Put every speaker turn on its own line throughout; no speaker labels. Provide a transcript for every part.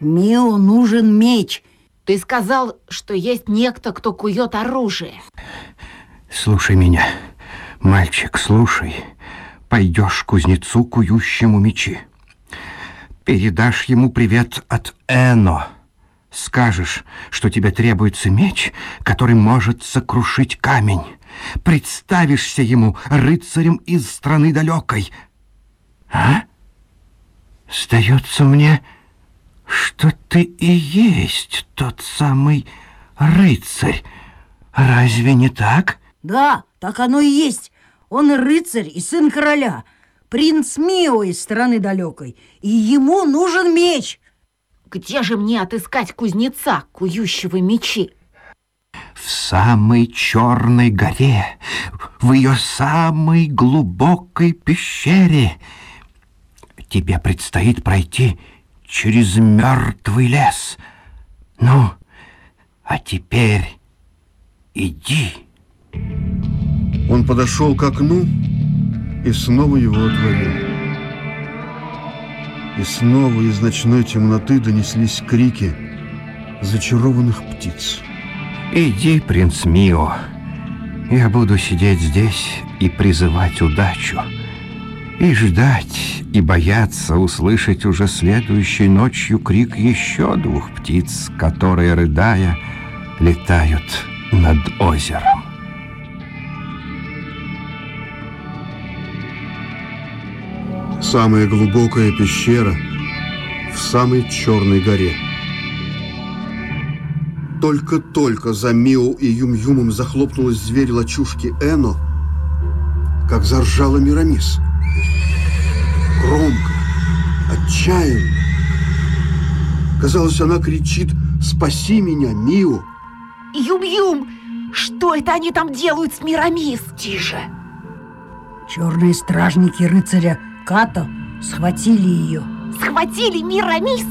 Мио нужен меч.
Ты сказал, что есть некто, кто кует оружие.
Слушай меня, мальчик, слушай. Пойдешь к кузнецу, кующему мечи. Передашь ему привет от Эно. Скажешь, что тебе требуется меч, который может сокрушить камень. Представишься ему рыцарем из страны далекой. А? Сдается мне, что ты и есть тот самый рыцарь. Разве не так?
Да, так оно и есть. Он рыцарь и сын короля, принц Мио из страны далекой, и ему нужен меч.
Где же мне отыскать кузнеца, кующего мечи?
В самой черной горе, в ее самой глубокой пещере. Тебе предстоит пройти через мертвый лес. Ну, а теперь иди.
Он подошел к окну и снова его отворил. И снова из ночной темноты донеслись крики зачарованных птиц.
Иди, принц Мио. Я буду сидеть здесь и призывать удачу. И ждать, и бояться услышать уже следующей ночью крик еще двух птиц, которые, рыдая, летают над озером.
Самая глубокая пещера в самой черной горе. Только-только за Мио и Юм-Юмом захлопнулась дверь лачушки Эно, как заржала Мирамис. Громко, отчаянно. Казалось, она кричит «Спаси меня, Мио!»
Юм-Юм, что это они там делают с Мирамис?
Тише. Черные стражники рыцаря Като схватили ее.
Схватили Мирамис?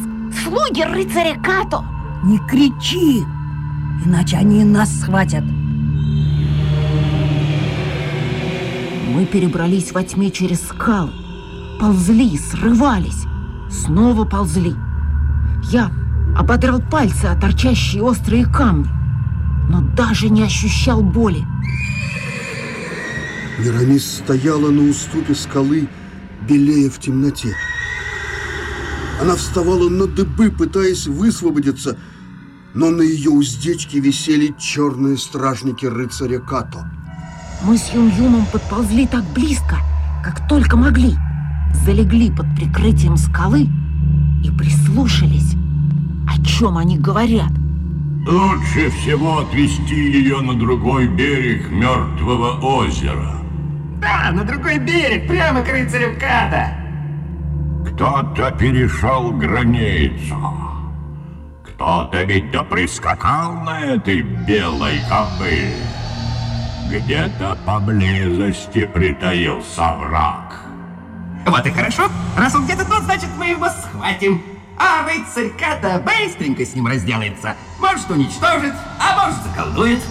Слуги рыцаря Като?
Не кричи, иначе они нас схватят.
Мы перебрались во тьме через скалы, ползли, срывались, снова ползли. Я ободрал пальцы о торчащие острые камни, но даже не ощущал боли.
Мирамис стояла на уступе скалы, белее в темноте. Она вставала на дыбы, пытаясь высвободиться, но на ее уздечке висели черные стражники рыцаря Като.
Мы с Юм-Юмом подползли так близко, как только могли. Залегли под прикрытием скалы и прислушались. О чем они говорят?
Лучше всего отвезти ее на другой берег мертвого озера.
Да, на другой берег, прямо к рыцарю Ката.
Кто-то перешел границу. Кто-то ведь да прискакал на этой белой кобыле. Где-то поблизости притаился враг.
Вот и хорошо. Раз он где-то тут, значит, мы его схватим. А рыцарь Ката быстренько с ним разделается. Может, уничтожит, а может, заколдует.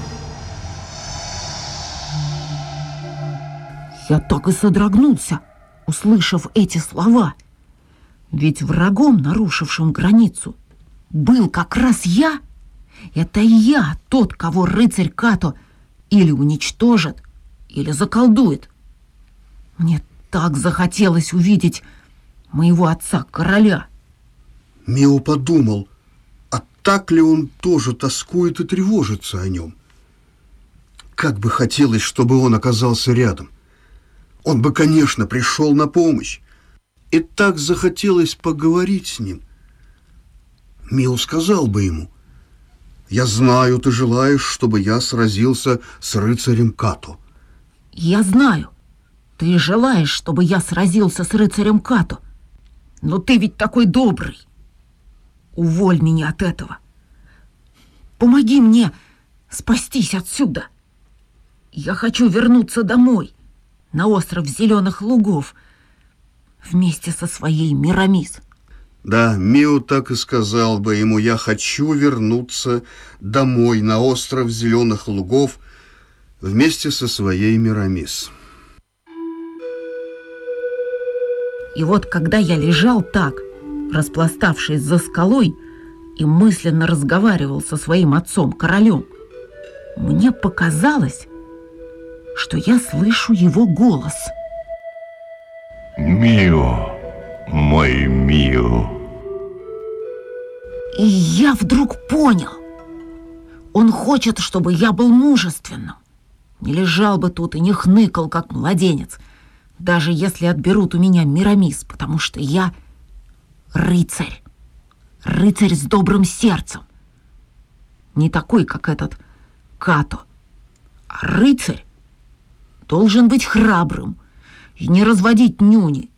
Я так и содрогнулся, услышав эти слова. Ведь врагом, нарушившим границу, был как раз я. Это я, тот, кого рыцарь Като или уничтожит, или заколдует. Мне так захотелось увидеть моего отца-короля.
Мио подумал, а так ли он тоже тоскует и тревожится о нем? Как бы хотелось, чтобы он оказался рядом. Он бы, конечно, пришел на помощь. И так захотелось поговорить с ним. Мио сказал бы ему, «Я знаю, ты желаешь, чтобы я сразился с рыцарем Като».
Я знаю. Ты желаешь, чтобы я сразился с рыцарем Като. Но ты ведь такой добрый. Уволь меня от этого. Помоги мне спастись отсюда. Я хочу вернуться домой, на остров Зеленых Лугов, вместе со своей Мирамис.
Да, Мио так и сказал бы ему, «Я хочу вернуться домой, на остров Зеленых Лугов, вместе со своей Мирамис».
И вот когда я лежал так, распластавшись за скалой, и мысленно разговаривал со своим отцом-королем, мне показалось, что я слышу его голос.
Мио, мой Мио.
И я вдруг понял. Он хочет, чтобы я был мужественным. Не лежал бы тут и не хныкал, как младенец, даже если отберут у меня Мирамис, потому что я рыцарь. Рыцарь с добрым сердцем. Не такой, как этот Като. А рыцарь должен быть храбрым и не разводить нюни.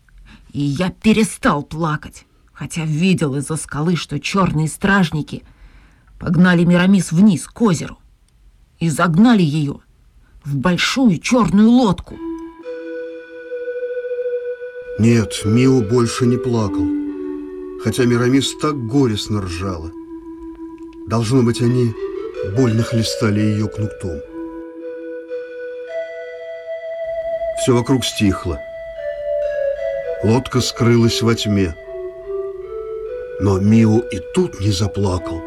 И я перестал плакать, хотя видел из-за скалы, что черные стражники погнали Мирамис вниз к озеру и загнали ее в большую черную лодку.
Нет, Мио больше не плакал, хотя Мирамис так горестно ржала. Должно быть, они больно хлестали ее кнутом. Все вокруг стихло. Лодка скрылась во тьме. Но Мио и тут не заплакал.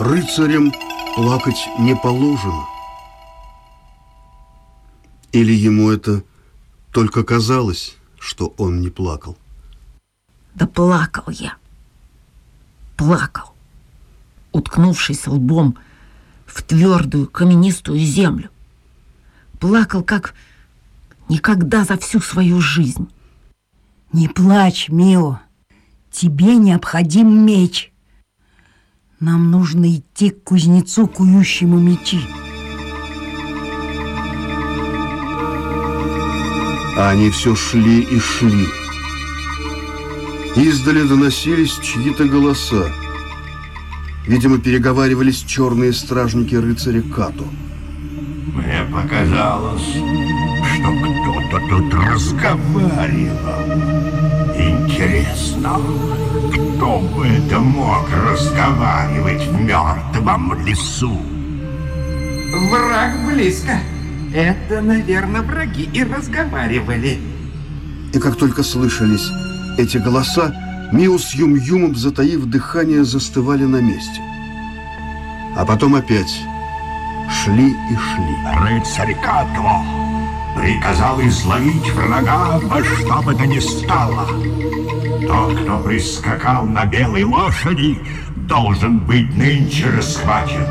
Рыцарям плакать не положено. Или ему это только казалось, что он не плакал?
Да плакал я. Плакал, уткнувшись лбом в твердую каменистую землю. Плакал, как никогда за всю свою жизнь.
Не плачь, Мио. Тебе необходим меч. Нам нужно идти к кузнецу, кующему мечи.
А они все шли и шли. Издали доносились чьи-то голоса. Видимо, переговаривались черные стражники рыцаря Като.
Мне показалось, что кто-то тут разговаривал. Интересно, кто бы это мог разговаривать в мертвом лесу?
Враг близко. Это, наверное, враги и разговаривали.
И как только слышались эти голоса, Мио с Юм-Юмом, затаив дыхание, застывали на месте. А потом опять шли и шли.
Рыцарь Като приказал изловить врага во что бы то ни стало. Тот, кто прискакал на белой лошади, должен быть нынче расхвачен.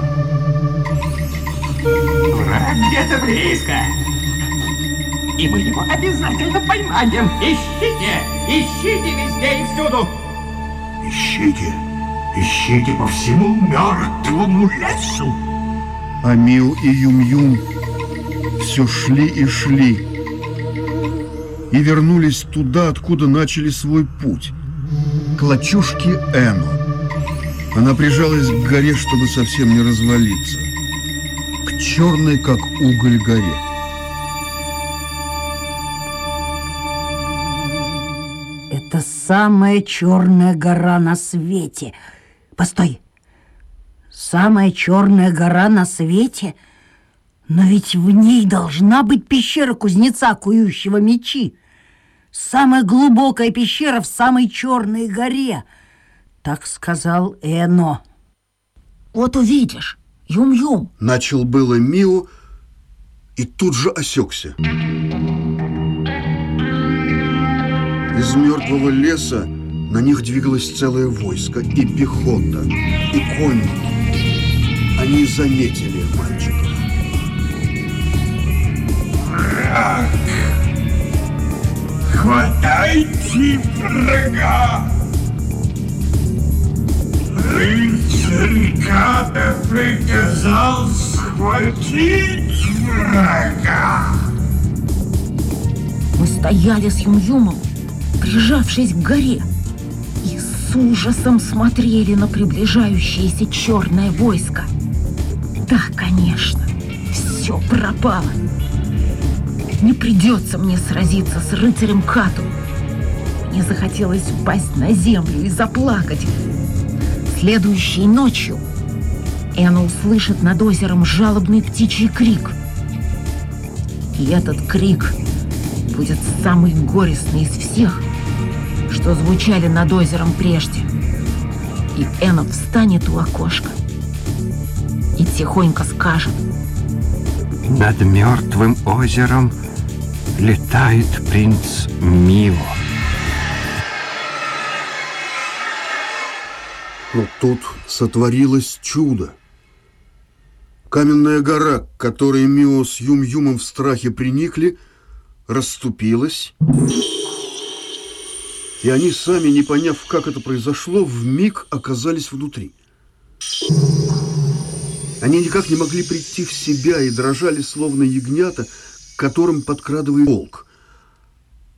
Где-то близко. И мы его обязательно поймаем. Ищите, ищите везде и всюду.
Ищите, ищите по всему мертвому лесу.
А Мио и Юм-Юм все шли и шли. И вернулись туда, откуда начали свой путь. К лачушке Эно. Она прижалась к горе, чтобы совсем не развалиться. Черной, как уголь, горе.
Это самая черная гора на свете. Постой. Самая черная гора на свете? Но ведь в ней должна быть пещера кузнеца, кующего мечи. Самая глубокая пещера в самой черной горе. Так сказал Эно.
Вот увидишь, Юм-Юм,
Начал было Мио и тут же осекся. Из мертвого леса на них двигалось целое войско, и пехота, и конники. Они заметили мальчиков.
Хватайте врага! Ката приказал схватить врага.
мы стояли с Юм-Юмом, прижавшись к горе, и с ужасом смотрели на приближающееся черное войско. Да, конечно, все пропало. Не придется мне сразиться с рыцарем Кату. Мне захотелось упасть на землю и заплакать. Следующей ночью Эна услышит над озером жалобный птичий крик. И этот крик будет самый горестный из всех, что звучали над озером прежде. И Энов встанет у окошка и тихонько скажет.
Над мертвым озером летает принц Мио.
Но тут сотворилось чудо. Каменная гора, к которой Мио с Юм-Юмом в страхе приникли, расступилась, и они сами, не поняв, как это произошло, в миг оказались внутри. Они никак не могли прийти в себя и дрожали, словно ягнята, которым подкрадывает волк.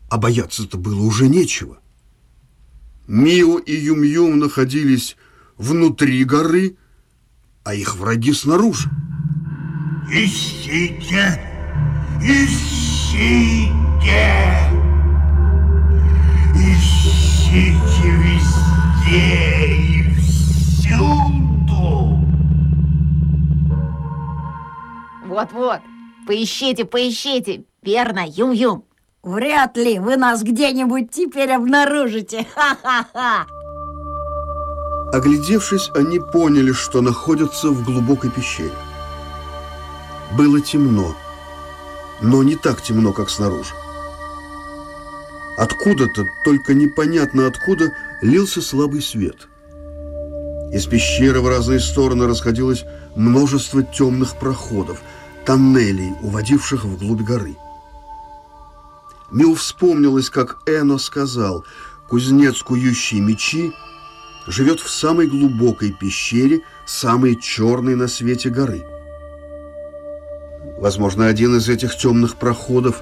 А бояться-то было уже нечего. Мио и Юм-Юм находились внутри горы, а их враги снаружи.
Ищите! Ищите! Ищите везде и всюду!
Вот-вот, поищите, поищите, верно, Юм-Юм.
Вряд ли вы нас где-нибудь теперь обнаружите. Ха-ха-ха!
Оглядевшись, они поняли, что находятся в глубокой пещере. Было темно, но не так темно, как снаружи. Откуда-то, только непонятно откуда, лился слабый свет. Из пещеры в разные стороны расходилось множество темных проходов, тоннелей, уводивших вглубь горы. Мил вспомнилось, как Эно сказал, кузнец, кующий мечи, живет в самой глубокой пещере, самой черной на свете горы. Возможно, один из этих темных проходов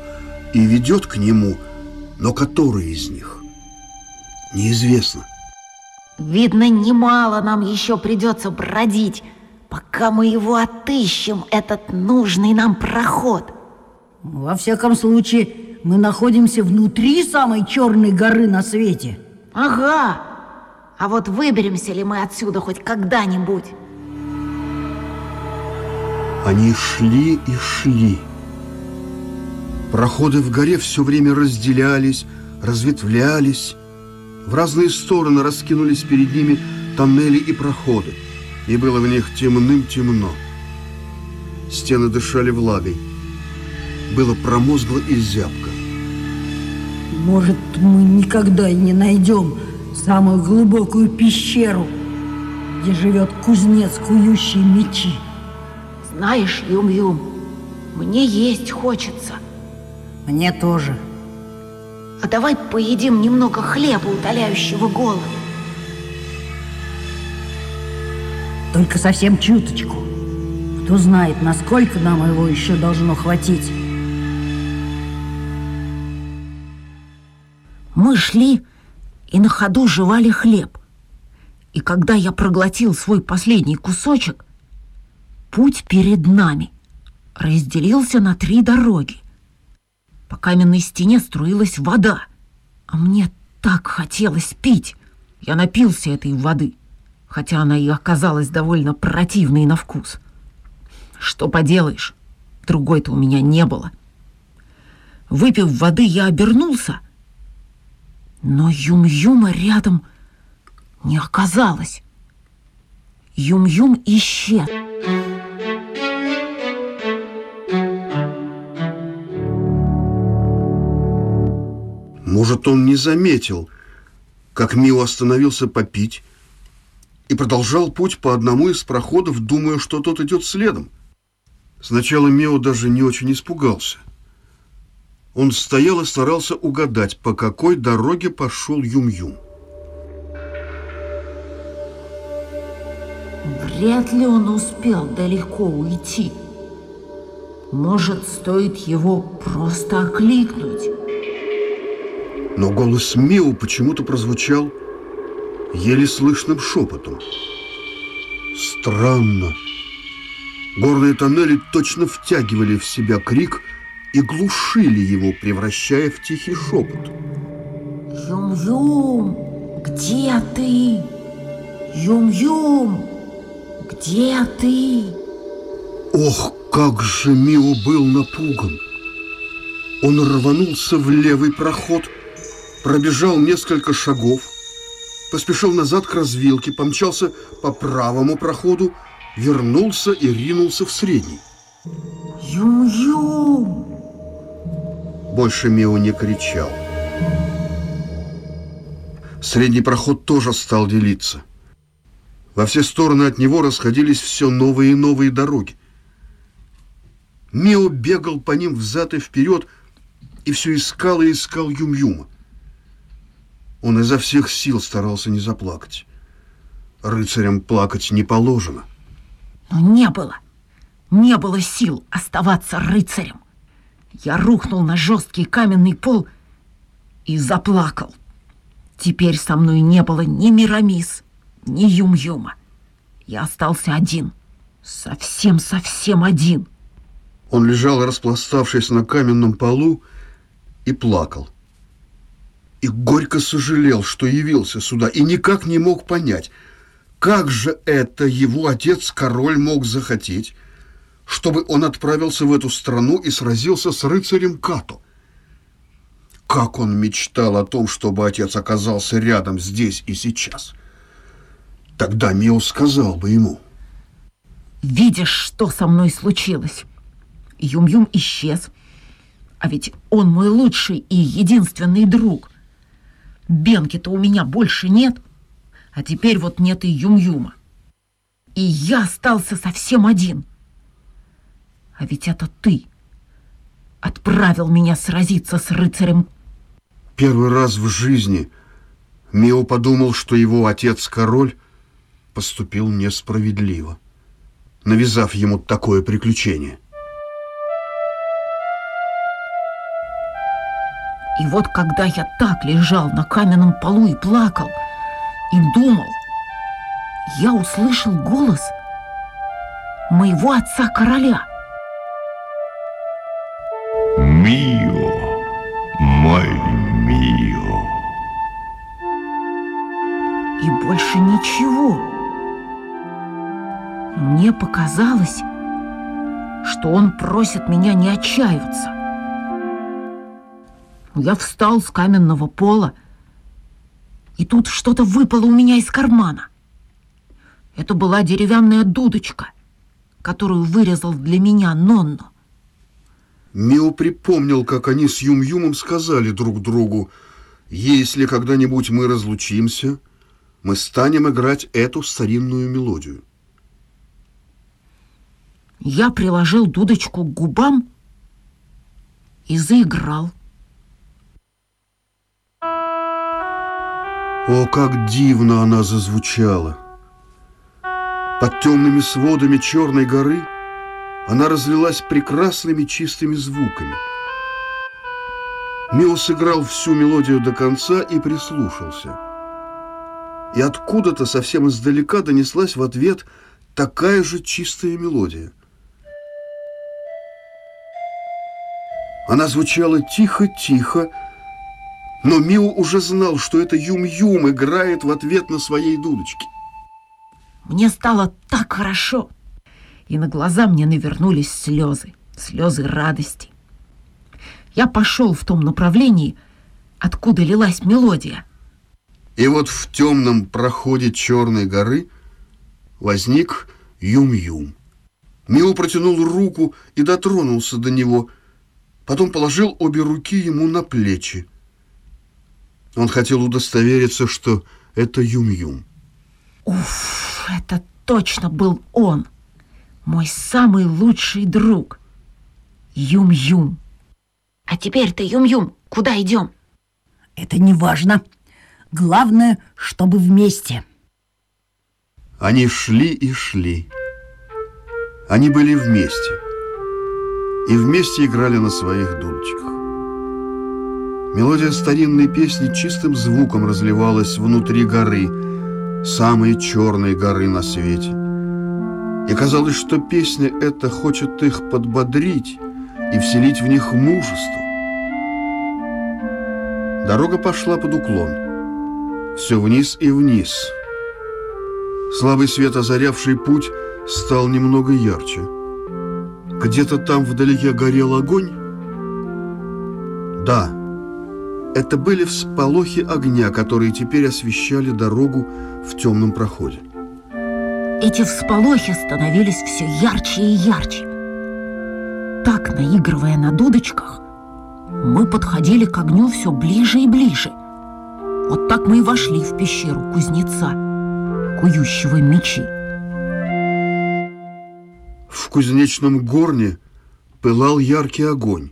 и ведет к нему, но который из них? Неизвестно.
Видно, немало нам еще придется бродить, пока мы его отыщем, этот нужный нам проход.
Во всяком случае, мы находимся внутри самой черной горы на свете.
Ага, а вот выберемся ли мы отсюда хоть когда-нибудь?
Они шли и шли. Проходы в горе все время разделялись, разветвлялись. В разные стороны раскинулись перед ними тоннели и проходы, и было в них темным-темно. Стены дышали влагой. Было промозгло и зябко.
Может, мы никогда и не найдем самую глубокую пещеру, где живет кузнец, кующий мечи.
Знаешь, Юм-Юм, мне есть хочется.
Мне тоже.
А давай поедим немного хлеба, утоляющего голод.
Только совсем чуточку. Кто знает, насколько нам его еще должно хватить.
Мы шли и на ходу жевали хлеб. И когда я проглотил свой последний кусочек, путь перед нами разделился на три дороги. По каменной стене струилась вода, а мне так хотелось пить. Я напился этой воды, хотя она и оказалась довольно противной на вкус. Что поделаешь, другой-то у меня не было. Выпив воды, я обернулся, но Юм-Юма рядом не оказалось. Юм-Юм исчез.
Может, он не заметил, как Мио остановился попить и продолжал путь по одному из проходов, думая, что тот идет следом. Сначала Мио даже не очень испугался. Он стоял и старался угадать, по какой дороге пошел Юм-Юм.
Вряд ли он успел далеко уйти. Может, стоит его просто окликнуть.
Но голос Мио почему-то прозвучал еле слышным шепотом. Странно. Горные тоннели точно втягивали в себя крик и глушили его, превращая в тихий шепот.
Юм-Юм, где ты? Юм-Юм, где ты?
Ох, как же Мио был напуган! Он рванулся в левый проход пробежал несколько шагов, поспешил назад к развилке, помчался по правому проходу, вернулся и ринулся в средний.
Юм-юм!
Больше Мио не кричал. Средний проход тоже стал делиться. Во все стороны от него расходились все новые и новые дороги. Мио бегал по ним взад и вперед и все искал и искал Юм-Юма. Он изо всех сил старался не заплакать. Рыцарям плакать не положено.
Но не было, не было сил оставаться рыцарем. Я рухнул на жесткий каменный пол и заплакал. Теперь со мной не было ни Мирамис, ни Юм-Юма. Я остался один, совсем-совсем один.
Он лежал, распластавшись на каменном полу, и плакал. И горько сожалел, что явился сюда, и никак не мог понять, как же это его отец-король мог захотеть, чтобы он отправился в эту страну и сразился с рыцарем Като. Как он мечтал о том, чтобы отец оказался рядом здесь и сейчас. Тогда Мио сказал бы ему.
Видишь, что со мной случилось? Юм-Юм исчез. А ведь он мой лучший и единственный друг. Бенки-то у меня больше нет. А теперь вот нет и Юм-Юма. И я остался совсем один. А ведь это ты отправил меня сразиться с рыцарем.
Первый раз в жизни Мио подумал, что его отец-король поступил несправедливо, навязав ему такое приключение.
И вот когда я так лежал на каменном полу и плакал, и думал, я услышал голос моего отца-короля.
Мио, мой Мио.
И больше ничего. Мне показалось, что он просит меня не отчаиваться. Я встал с каменного пола, и тут что-то выпало у меня из кармана. Это была деревянная дудочка, которую вырезал для меня Нонно.
Мио припомнил, как они с Юм-Юмом сказали друг другу, «Если когда-нибудь мы разлучимся, мы станем играть эту старинную мелодию».
Я приложил дудочку к губам и заиграл.
О, как дивно она зазвучала! Под темными сводами Черной горы она разлилась прекрасными чистыми звуками. Мио сыграл всю мелодию до конца и прислушался. И откуда-то совсем издалека донеслась в ответ такая же чистая мелодия. Она звучала тихо-тихо, но Мио уже знал, что это Юм-Юм играет в ответ на своей дудочке.
Мне стало так хорошо, и на глаза мне навернулись слезы, слезы радости. Я пошел в том направлении, откуда лилась мелодия.
И вот в темном проходе Черной горы возник Юм-Юм. Мио протянул руку и дотронулся до него, потом положил обе руки ему на плечи. Он хотел удостовериться, что это Юм-Юм.
Уф, это точно был он, мой самый лучший друг. Юм-Юм. А теперь ты, Юм-Юм, куда идем?
Это не важно. Главное, чтобы вместе.
Они шли и шли. Они были вместе. И вместе играли на своих дудочках. Мелодия старинной песни чистым звуком разливалась внутри горы, самой черной горы на свете. И казалось, что песня эта хочет их подбодрить и вселить в них мужество. Дорога пошла под уклон. Все вниз и вниз. Слабый свет, озарявший путь, стал немного ярче. Где-то там вдалеке горел огонь. Да, Это были всполохи огня, которые теперь освещали дорогу в темном проходе.
Эти всполохи становились все ярче и ярче. Так, наигрывая на дудочках, мы подходили к огню все ближе и ближе. Вот так мы и вошли в пещеру кузнеца, кующего мечи.
В кузнечном горне пылал яркий огонь.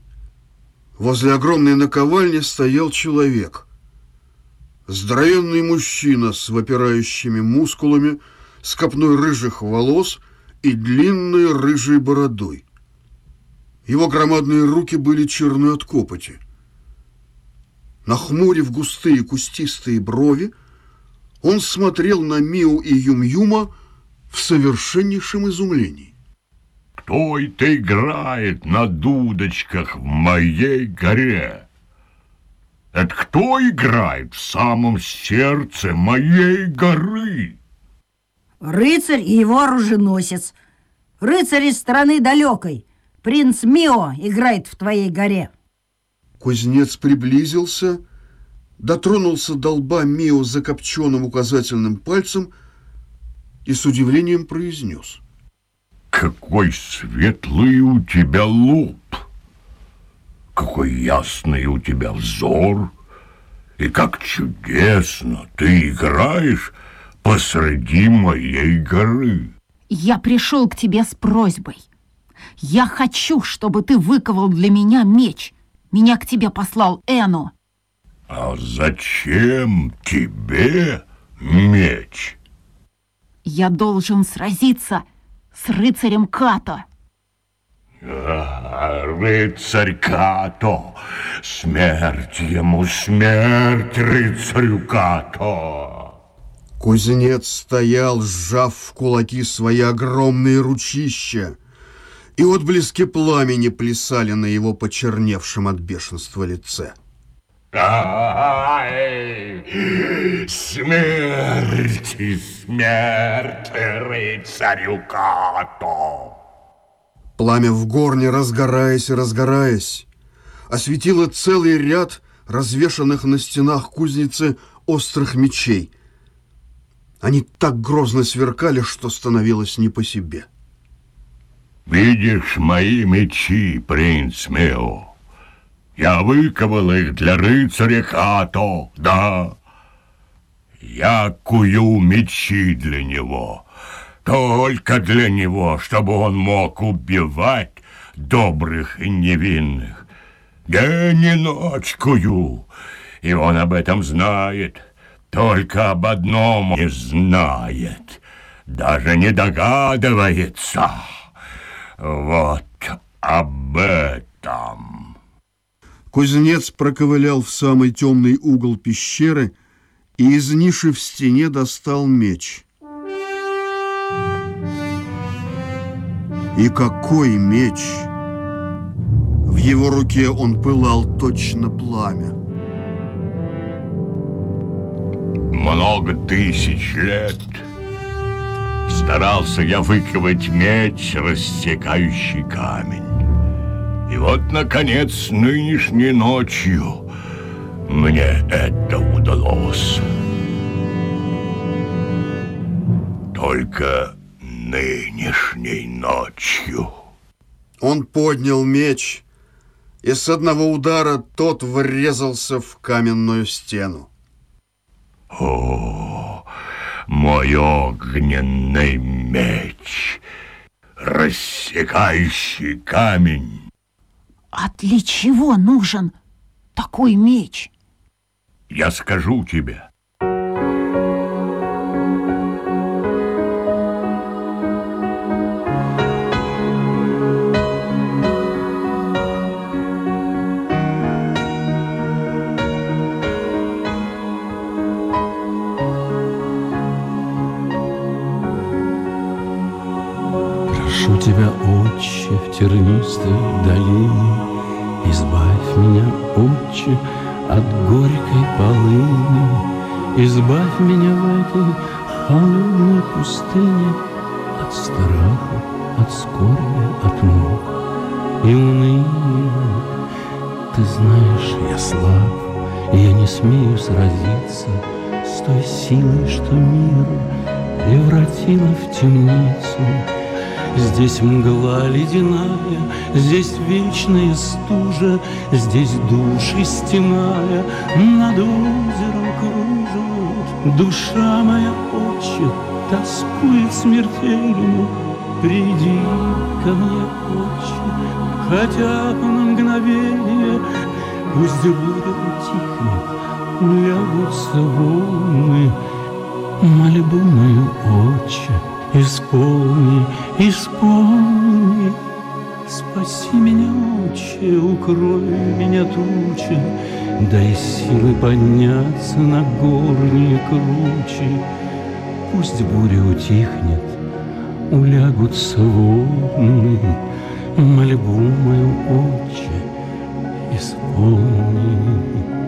Возле огромной наковальни стоял человек. Здоровенный мужчина с выпирающими мускулами, с копной рыжих волос и длинной рыжей бородой. Его громадные руки были черны от копоти. Нахмурив густые кустистые брови, он смотрел на Миу и Юм-Юма в совершеннейшем изумлении.
Кто это играет на дудочках в моей горе? Это кто играет в самом сердце моей горы?
Рыцарь и его оруженосец. Рыцарь из страны далекой. Принц Мио играет в твоей горе.
Кузнец приблизился, дотронулся до лба Мио закопченным указательным пальцем и с удивлением произнес.
Какой светлый у тебя лоб! Какой ясный у тебя взор! И как чудесно ты играешь посреди моей горы!
Я пришел к тебе с просьбой. Я хочу, чтобы ты выковал для меня меч. Меня к тебе послал Эно.
А зачем тебе меч?
Я должен сразиться с рыцарем Като.
А, рыцарь Като! Смерть ему, смерть рыцарю Като!
Кузнец стоял, сжав в кулаки свои огромные ручища, и отблески пламени плясали на его почерневшем от бешенства лице.
Ай, смерть и смерть рыцарю Като!
Пламя в горне, разгораясь и разгораясь, осветило целый ряд развешанных на стенах кузницы острых мечей. Они так грозно сверкали, что становилось не по себе.
Видишь мои мечи, принц Мео? Я выковал их для рыцаря Като, да. Я кую мечи для него, только для него, чтобы он мог убивать добрых и невинных. День и ночь кую, и он об этом знает, только об одном не знает, даже не догадывается. Вот об этом.
Кузнец проковылял в самый темный угол пещеры и из ниши в стене достал меч. И какой меч! В его руке он пылал точно пламя.
Много тысяч лет старался я выковать меч, рассекающий камень. И вот, наконец, нынешней ночью мне это удалось. Только нынешней ночью.
Он поднял меч, и с одного удара тот врезался в каменную стену.
О, мой огненный меч, рассекающий камень.
А для чего нужен такой меч?
Я скажу тебе.
Скорби, от мук и уныния. Ты знаешь, я слаб Я не смею сразиться с той силой, что мир превратила в темницу. Здесь мгла ледяная, здесь вечная стужа, Здесь души стеная над озером кружат. Душа моя, отче, тоскует смертельно, Приди ко мне, отче, хотя бы на мгновение, Пусть буря утихнет, улягутся волны, Мольбу мою, отче, исполни, исполни. Спаси меня, отче, укрой меня тучи, Дай силы подняться на горние кручи. Пусть буря утихнет, улягутся волны, Мольбу мою, отче, исполни.